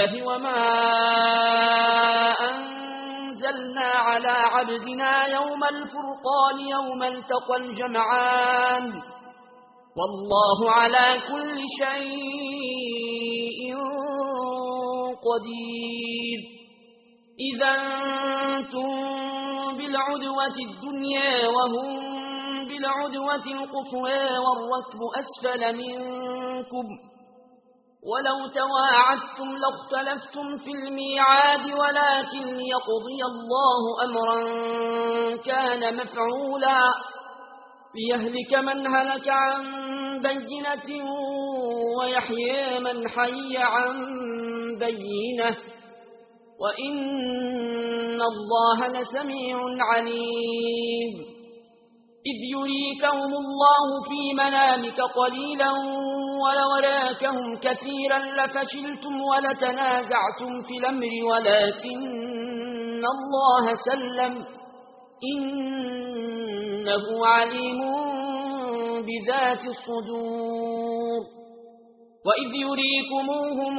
الله وما أنزلنا على عبدنا يوم الفرقان يوم التقى الجمعان. والله على كل شيء قدير. إذا أنتم بالعدوة الدنيا وهم بالعدوة القطوى والركب أسفل منكم. ولو تواعدتم لاختلفتم في الميعاد ولكن يقضي الله أمرا كان مفعولا. ليهلك من هلك عن بينة ويحيى من حي عن بينة. وإن الله لسميع عليم. إذ يريكهم الله في منامك قليلا ولوراكهم كثيرا لفشلتم ولتنازعتم في الأمر ولكن الله سلم. إنه عليم بذات الصدور. وإذ يريكموهم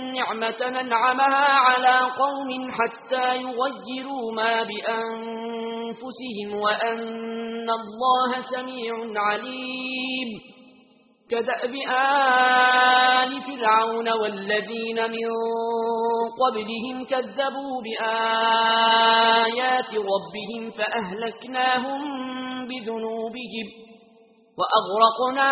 نعمة نَعَمَهَا على قوم حتى يغيروا ما بأنفسهم وأن الله سميع عليم. كدأب آل فرعون والذين من قبلهم كذبوا بآيات ربهم فأهلكناهم بذنوبهم وأغرقنا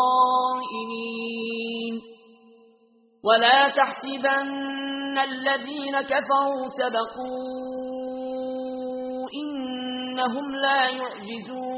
ولا تحسبن الذين كفروا سبقوا إنهم لا يعجزون